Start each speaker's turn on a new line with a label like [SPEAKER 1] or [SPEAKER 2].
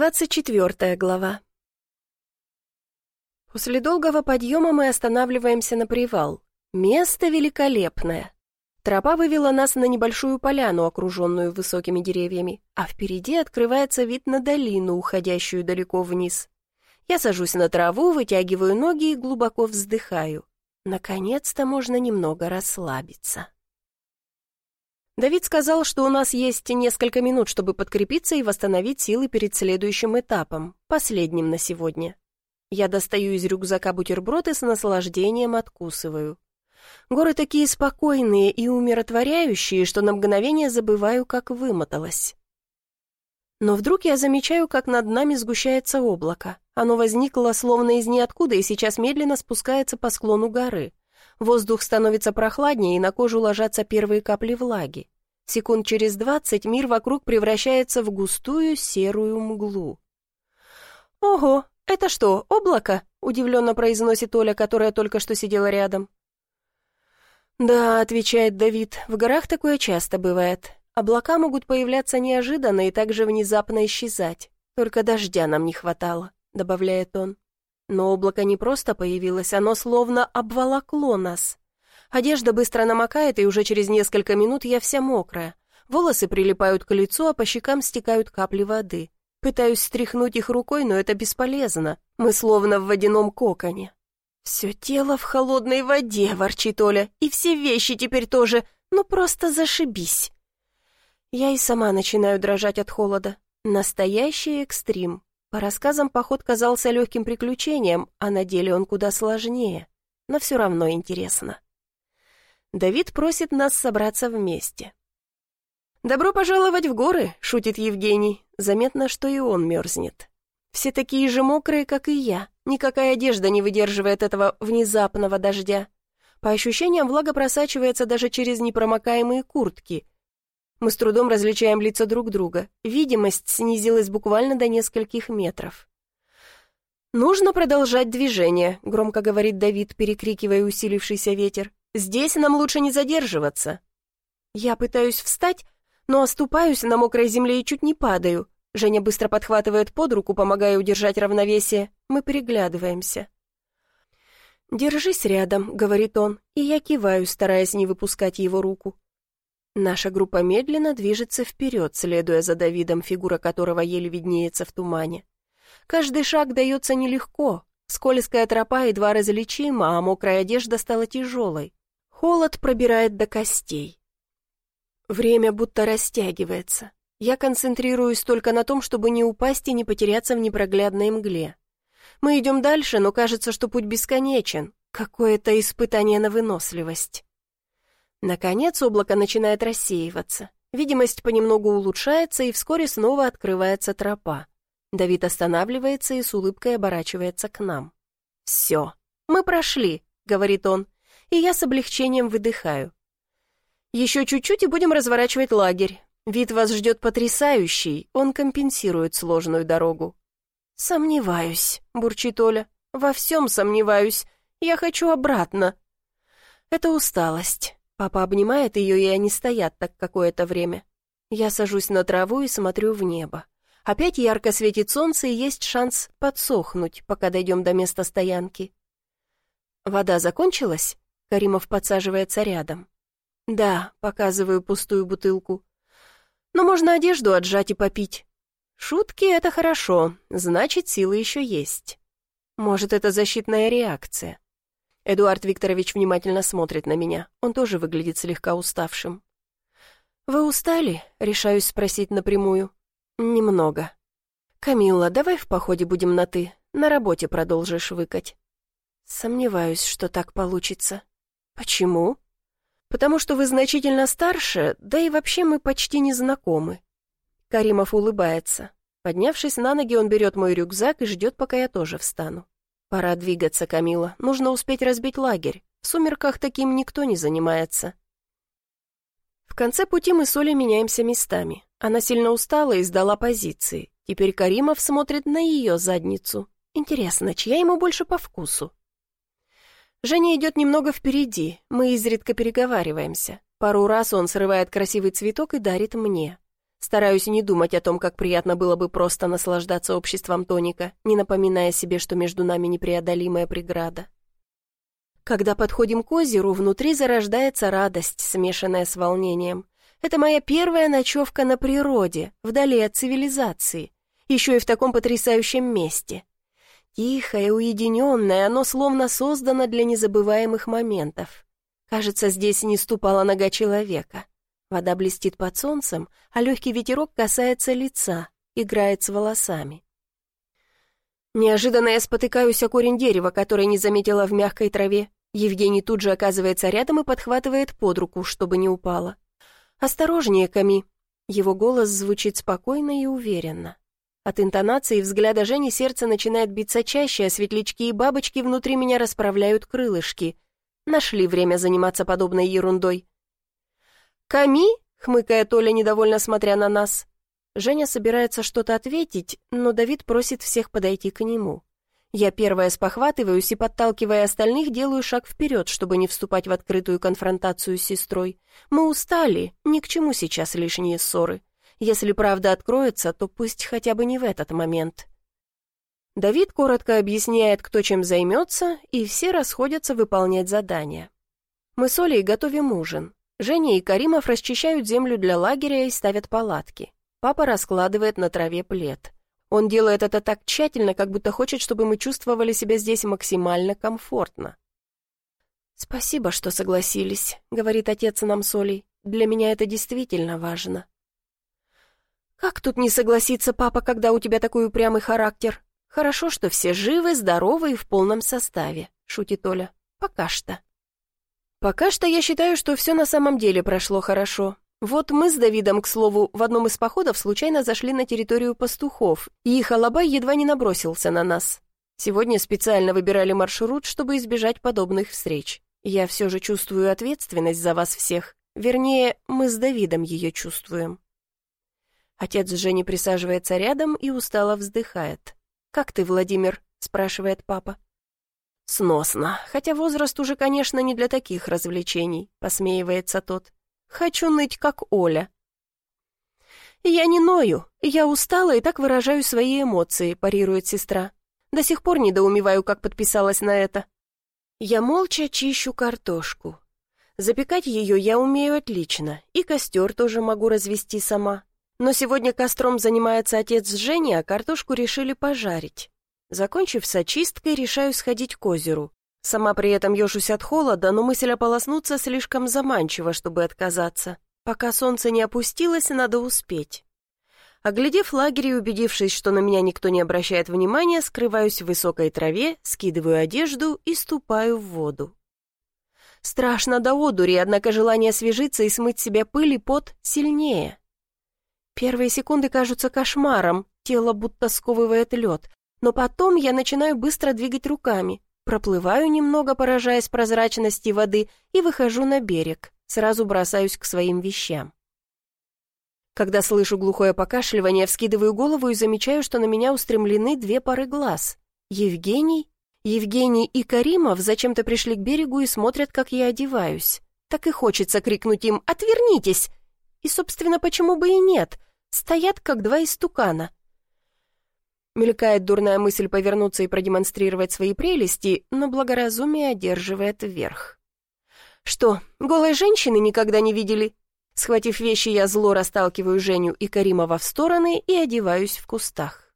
[SPEAKER 1] 24 глава. После долгого подъема мы останавливаемся на привал. Место великолепное. Тропа вывела нас на небольшую поляну, окруженную высокими деревьями, а впереди открывается вид на долину, уходящую далеко вниз. Я сажусь на траву, вытягиваю ноги и глубоко вздыхаю. Наконец-то можно немного расслабиться. Давид сказал, что у нас есть несколько минут, чтобы подкрепиться и восстановить силы перед следующим этапом, последним на сегодня. Я достаю из рюкзака бутерброд и с наслаждением откусываю. Горы такие спокойные и умиротворяющие, что на мгновение забываю, как вымоталась. Но вдруг я замечаю, как над нами сгущается облако. Оно возникло словно из ниоткуда и сейчас медленно спускается по склону горы. Воздух становится прохладнее, и на кожу ложатся первые капли влаги. Секунд через двадцать мир вокруг превращается в густую серую мглу. «Ого, это что, облако?» — удивленно произносит Оля, которая только что сидела рядом. «Да», — отвечает Давид, — «в горах такое часто бывает. Облака могут появляться неожиданно и также внезапно исчезать. Только дождя нам не хватало», — добавляет он. Но облако не просто появилось, оно словно обволокло нас. Одежда быстро намокает, и уже через несколько минут я вся мокрая. Волосы прилипают к лицу, а по щекам стекают капли воды. Пытаюсь стряхнуть их рукой, но это бесполезно. Мы словно в водяном коконе. «Все тело в холодной воде», — ворчит Оля, «и все вещи теперь тоже. Ну просто зашибись». Я и сама начинаю дрожать от холода. Настоящий экстрим. По рассказам, поход казался легким приключением, а на деле он куда сложнее. Но все равно интересно. Давид просит нас собраться вместе. «Добро пожаловать в горы», — шутит Евгений. Заметно, что и он мерзнет. Все такие же мокрые, как и я. Никакая одежда не выдерживает этого внезапного дождя. По ощущениям, влага просачивается даже через непромокаемые куртки, мы с трудом различаем лица друг друга. Видимость снизилась буквально до нескольких метров. «Нужно продолжать движение», — громко говорит Давид, перекрикивая усилившийся ветер. «Здесь нам лучше не задерживаться». Я пытаюсь встать, но оступаюсь на мокрой земле и чуть не падаю. Женя быстро подхватывает под руку, помогая удержать равновесие. Мы переглядываемся. «Держись рядом», — говорит он, и я киваю, стараясь не выпускать его руку. Наша группа медленно движется вперед, следуя за Давидом, фигура которого еле виднеется в тумане. Каждый шаг дается нелегко. Скользкая тропа едва различима, а мокрая одежда стала тяжелой. Холод пробирает до костей. Время будто растягивается. Я концентрируюсь только на том, чтобы не упасть и не потеряться в непроглядной мгле. Мы идем дальше, но кажется, что путь бесконечен. Какое-то испытание на выносливость. Наконец облако начинает рассеиваться. Видимость понемногу улучшается, и вскоре снова открывается тропа. Давид останавливается и с улыбкой оборачивается к нам. «Все, мы прошли», — говорит он, и я с облегчением выдыхаю. «Еще чуть-чуть и будем разворачивать лагерь. Вид вас ждет потрясающий, он компенсирует сложную дорогу». «Сомневаюсь», — бурчит Оля. «Во всем сомневаюсь. Я хочу обратно». «Это усталость. Папа обнимает ее, и они стоят так какое-то время. Я сажусь на траву и смотрю в небо. Опять ярко светит солнце, и есть шанс подсохнуть, пока дойдем до места стоянки. «Вода закончилась?» Каримов подсаживается рядом. «Да», — показываю пустую бутылку. «Но можно одежду отжать и попить». «Шутки — это хорошо, значит, силы еще есть». «Может, это защитная реакция». Эдуард Викторович внимательно смотрит на меня. Он тоже выглядит слегка уставшим. «Вы устали?» — решаюсь спросить напрямую. «Немного». «Камилла, давай в походе будем на «ты». На работе продолжишь выкать». «Сомневаюсь, что так получится». «Почему?» «Потому что вы значительно старше, да и вообще мы почти не знакомы». Каримов улыбается. Поднявшись на ноги, он берет мой рюкзак и ждет, пока я тоже встану. «Пора двигаться, Камила. Нужно успеть разбить лагерь. В сумерках таким никто не занимается». В конце пути мы с Олей меняемся местами. Она сильно устала и сдала позиции. Теперь Каримов смотрит на ее задницу. Интересно, чья ему больше по вкусу? Женя идет немного впереди, мы изредка переговариваемся. Пару раз он срывает красивый цветок и дарит мне. Стараюсь не думать о том, как приятно было бы просто наслаждаться обществом Тоника, не напоминая себе, что между нами непреодолимая преграда. Когда подходим к озеру, внутри зарождается радость, смешанная с волнением. Это моя первая ночевка на природе, вдали от цивилизации, еще и в таком потрясающем месте. Тихое, уединенное, оно словно создано для незабываемых моментов. Кажется, здесь не ступала нога человека. Вода блестит под солнцем, а легкий ветерок касается лица, играет с волосами. Неожиданно я спотыкаюсь о корень дерева, который не заметила в мягкой траве. Евгений тут же оказывается рядом и подхватывает под руку, чтобы не упала. «Осторожнее, Ками!» Его голос звучит спокойно и уверенно. От интонации и взгляда Жени сердце начинает биться чаще, а светлячки и бабочки внутри меня расправляют крылышки. Нашли время заниматься подобной ерундой. «Ками?» — хмыкает Оля, недовольно смотря на нас. Женя собирается что-то ответить, но Давид просит всех подойти к нему. Я первая спохватываюсь и, подталкивая остальных, делаю шаг вперед, чтобы не вступать в открытую конфронтацию с сестрой. Мы устали, ни к чему сейчас лишние ссоры. Если правда откроется, то пусть хотя бы не в этот момент. Давид коротко объясняет, кто чем займется, и все расходятся выполнять задания. Мы с Олей готовим ужин. Женя и Каримов расчищают землю для лагеря и ставят палатки. Папа раскладывает на траве плед. Он делает это так тщательно, как будто хочет, чтобы мы чувствовали себя здесь максимально комфортно. «Спасибо, что согласились», — говорит отец нам с Олей. «Для меня это действительно важно». «Как тут не согласиться, папа, когда у тебя такой упрямый характер? Хорошо, что все живы, здоровы и в полном составе», — шутит Оля. «Пока что». Пока что я считаю, что все на самом деле прошло хорошо. Вот мы с Давидом, к слову, в одном из походов случайно зашли на территорию пастухов, и их алабай едва не набросился на нас. Сегодня специально выбирали маршрут, чтобы избежать подобных встреч. Я все же чувствую ответственность за вас всех. Вернее, мы с Давидом ее чувствуем. Отец Жени присаживается рядом и устало вздыхает. «Как ты, Владимир?» — спрашивает папа. «Сносно, хотя возраст уже, конечно, не для таких развлечений», — посмеивается тот. «Хочу ныть, как Оля». «Я не ною, я устала и так выражаю свои эмоции», — парирует сестра. «До сих пор недоумеваю, как подписалась на это». Я молча чищу картошку. Запекать ее я умею отлично, и костер тоже могу развести сама. Но сегодня костром занимается отец с Женей, а картошку решили пожарить. Закончив с очисткой, решаю сходить к озеру. Сама при этом ежусь от холода, но мысль ополоснуться слишком заманчива, чтобы отказаться. Пока солнце не опустилось, надо успеть. Оглядев лагерь и убедившись, что на меня никто не обращает внимания, скрываюсь в высокой траве, скидываю одежду и ступаю в воду. Страшно до одури, однако желание освежиться и смыть себе пыль и пот сильнее. Первые секунды кажутся кошмаром, тело будто сковывает лед, но потом я начинаю быстро двигать руками, проплываю немного, поражаясь прозрачности воды, и выхожу на берег, сразу бросаюсь к своим вещам. Когда слышу глухое покашливание, вскидываю голову и замечаю, что на меня устремлены две пары глаз. Евгений, Евгений и Каримов зачем-то пришли к берегу и смотрят, как я одеваюсь. Так и хочется крикнуть им «Отвернитесь!» И, собственно, почему бы и нет? Стоят, как два истукана. Мелькает дурная мысль повернуться и продемонстрировать свои прелести, но благоразумие одерживает вверх. «Что, голой женщины никогда не видели?» Схватив вещи, я зло расталкиваю Женю и Каримова в стороны и одеваюсь в кустах.